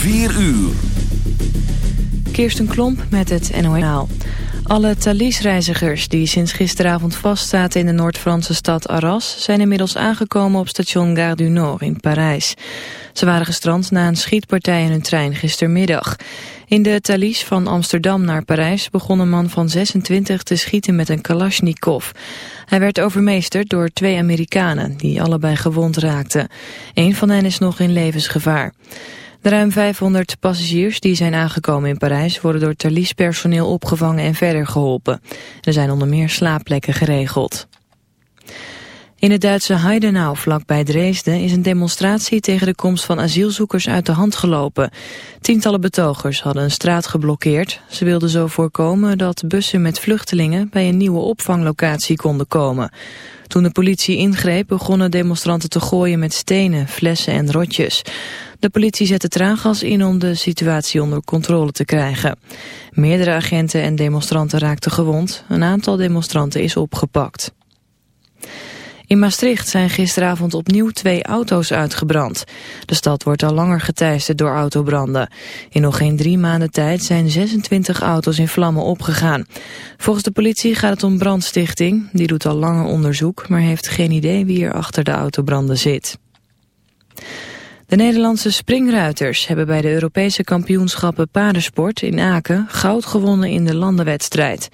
4 uur. Kirsten Klomp met het NOL. Alle Thalys-reizigers die sinds gisteravond vastzaten in de Noord-Franse stad Arras... zijn inmiddels aangekomen op station Gare du Nord in Parijs. Ze waren gestrand na een schietpartij in hun trein gistermiddag. In de Thalys van Amsterdam naar Parijs begon een man van 26 te schieten met een Kalashnikov. Hij werd overmeesterd door twee Amerikanen die allebei gewond raakten. Een van hen is nog in levensgevaar. De ruim 500 passagiers die zijn aangekomen in Parijs worden door Thalys personeel opgevangen en verder geholpen. Er zijn onder meer slaapplekken geregeld. In het Duitse Heidenau, vlakbij Dresden, is een demonstratie tegen de komst van asielzoekers uit de hand gelopen. Tientallen betogers hadden een straat geblokkeerd. Ze wilden zo voorkomen dat bussen met vluchtelingen bij een nieuwe opvanglocatie konden komen. Toen de politie ingreep begonnen demonstranten te gooien met stenen, flessen en rotjes. De politie zette traangas in om de situatie onder controle te krijgen. Meerdere agenten en demonstranten raakten gewond. Een aantal demonstranten is opgepakt. In Maastricht zijn gisteravond opnieuw twee auto's uitgebrand. De stad wordt al langer geteisterd door autobranden. In nog geen drie maanden tijd zijn 26 auto's in vlammen opgegaan. Volgens de politie gaat het om brandstichting. Die doet al langer onderzoek, maar heeft geen idee wie er achter de autobranden zit. De Nederlandse springruiters hebben bij de Europese kampioenschappen paardensport in Aken goud gewonnen in de landenwedstrijd.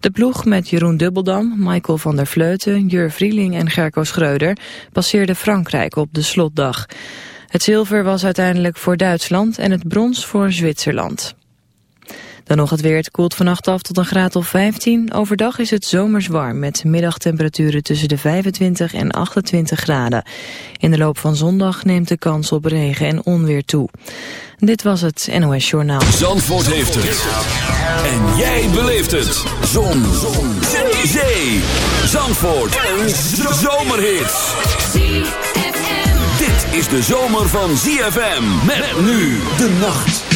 De ploeg met Jeroen Dubbeldam, Michael van der Vleuten, Jur Vrieling en Gerco Schreuder passeerde Frankrijk op de slotdag. Het zilver was uiteindelijk voor Duitsland en het brons voor Zwitserland. Dan nog het weer. Het koelt vannacht af tot een graad of 15. Overdag is het zomers warm met middagtemperaturen tussen de 25 en 28 graden. In de loop van zondag neemt de kans op regen en onweer toe. Dit was het NOS Journaal. Zandvoort heeft het. En jij beleeft het. Zon. Zon. Zee. Zee. Zandvoort. Een zomerhit. Dit is de zomer van ZFM. Met nu de nacht.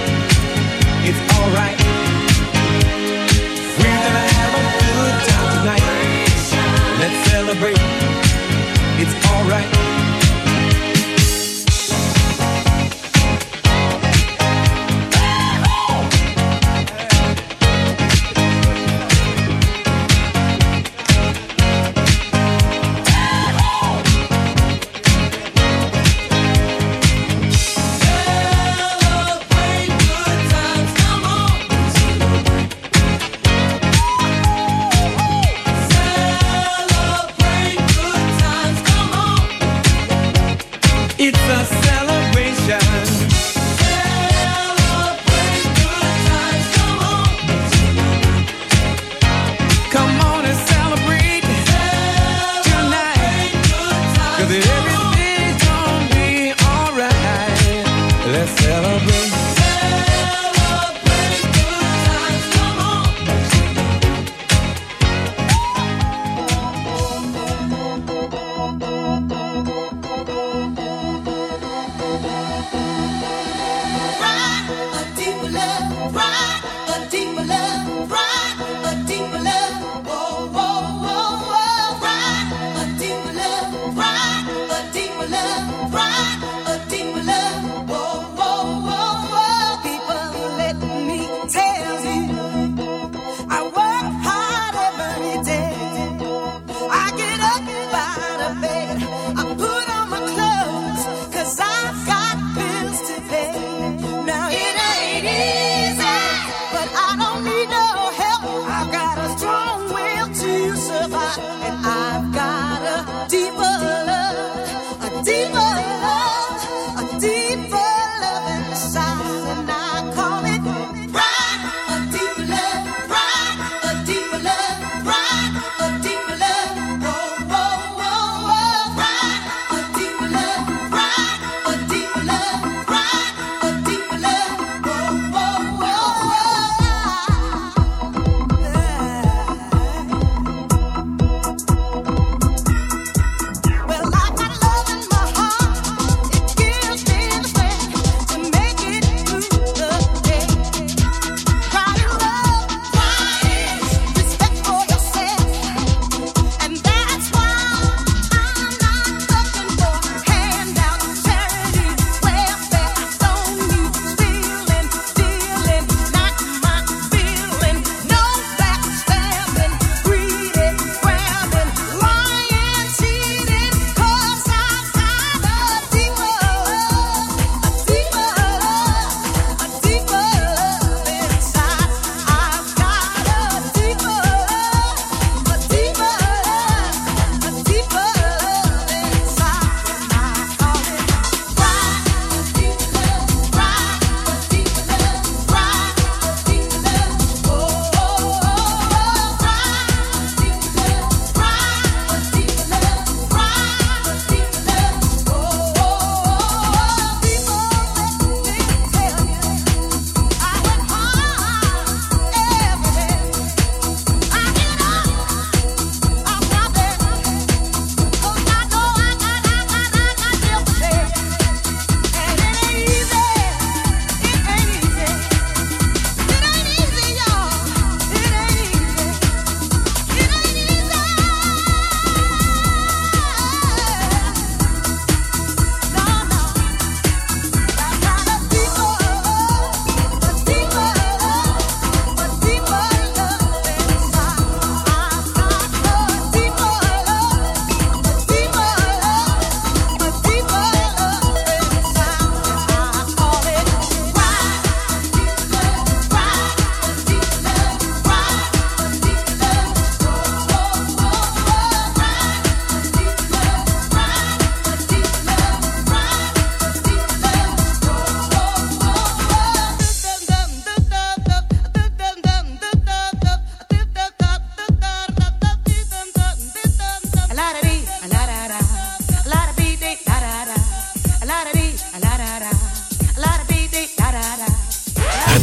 break. It's alright. Celebrate.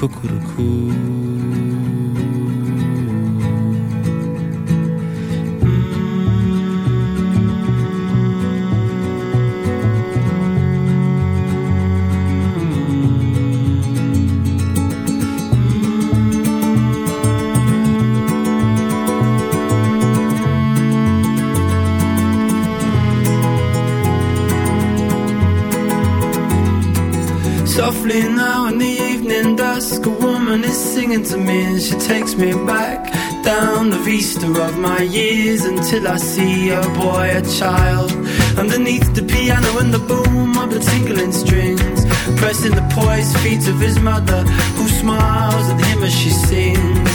Kukuruku. Singing to me, and she takes me back down the vista of my years until I see a boy, a child, underneath the piano and the boom of the tinkling strings, pressing the poised feet of his mother, who smiles at him as she sings,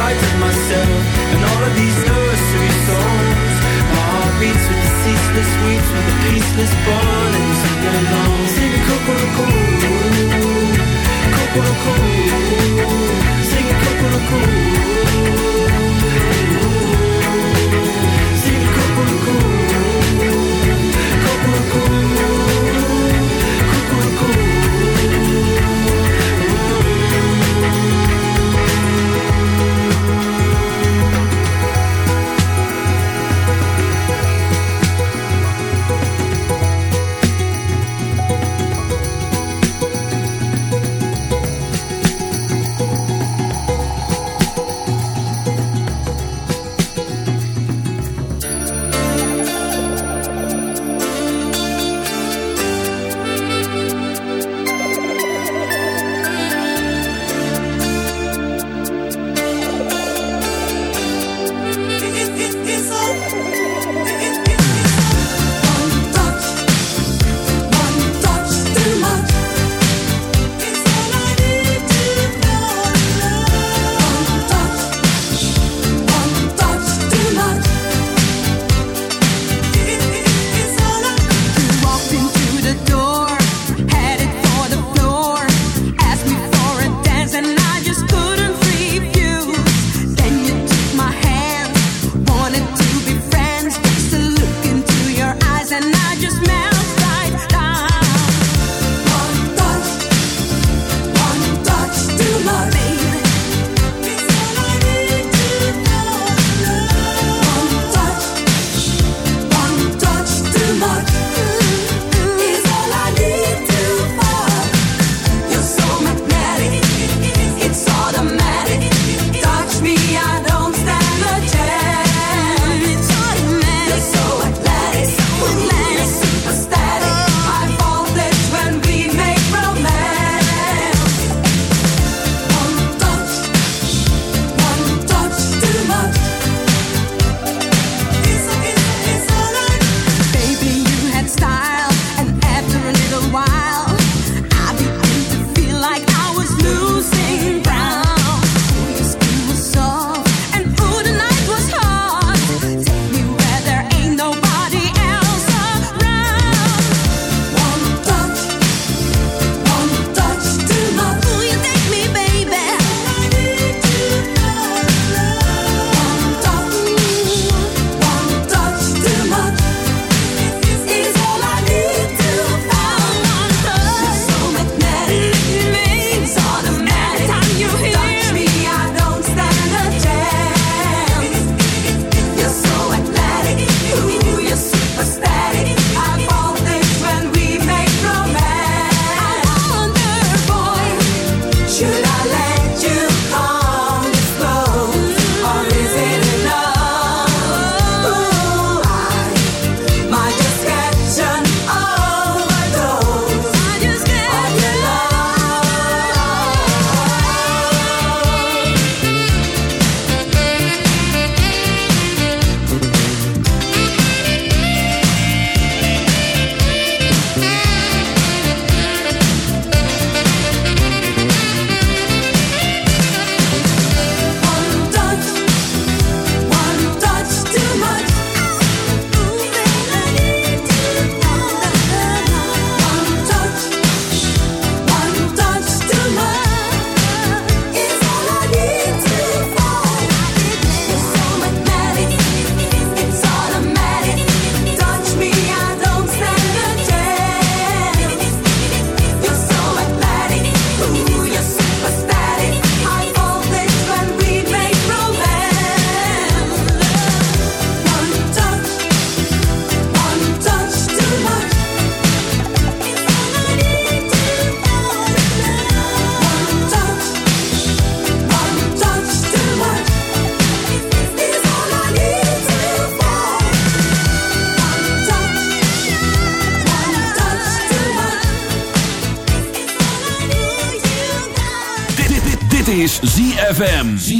frighten myself And all of these nursery songs. My heart beats with the ceaseless weeds With the peaceless bond And singing along. Singing Coco Coco. Coco Coco.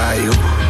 By you.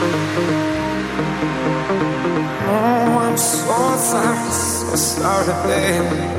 Oh, I'm so sorry, so sorry, baby.